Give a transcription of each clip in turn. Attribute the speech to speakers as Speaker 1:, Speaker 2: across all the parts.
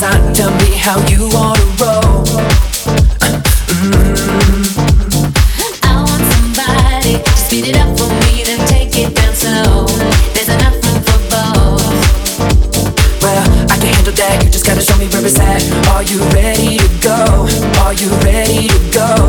Speaker 1: design. Tell me how you wanna roll. Mm.
Speaker 2: I want somebody to speed it up for me, then take it down slow. There's enough room for both.
Speaker 1: Well, I can handle that. You just gotta show me where. Are you ready to go? Are you ready to go?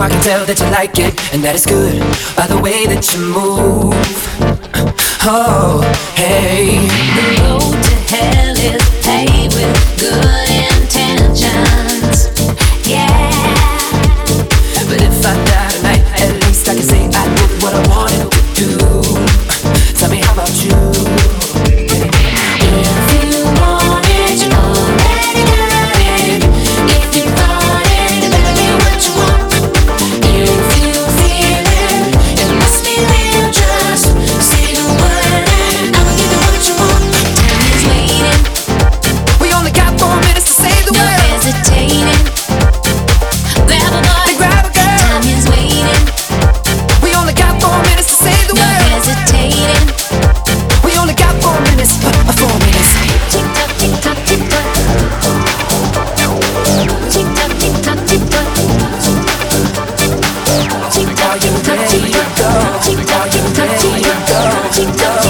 Speaker 2: I
Speaker 1: can tell that you like it, and that is good by the way that you move. Oh, hey.
Speaker 2: The road to hell is paved with good. Chicho.